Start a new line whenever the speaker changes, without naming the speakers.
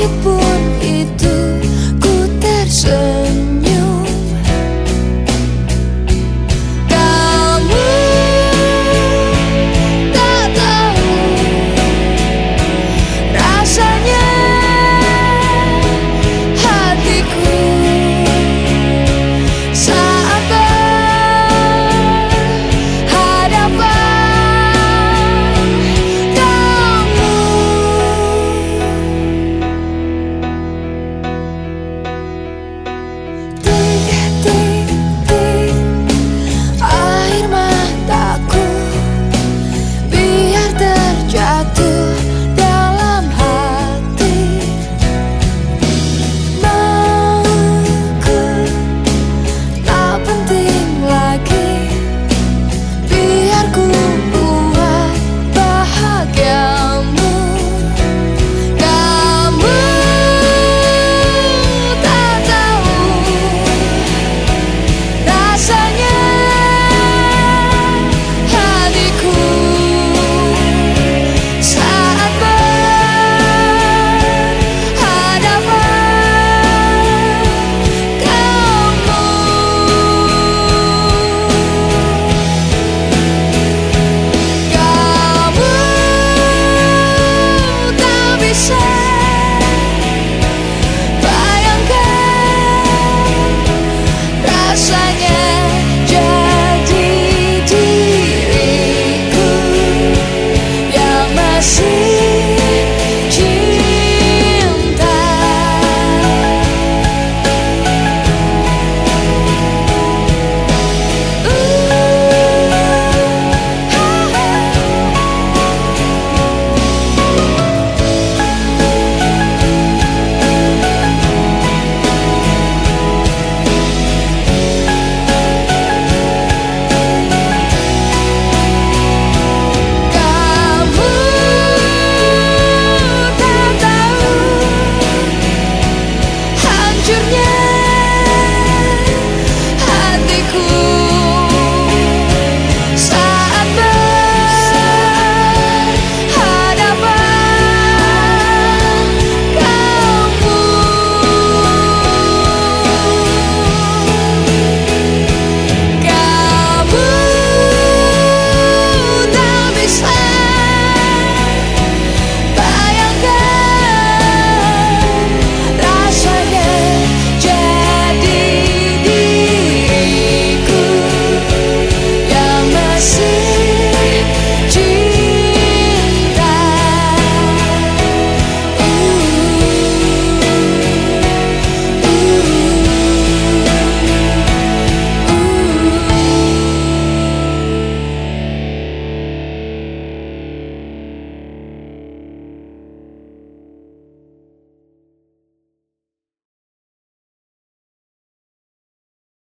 jadi mauku Pahit pun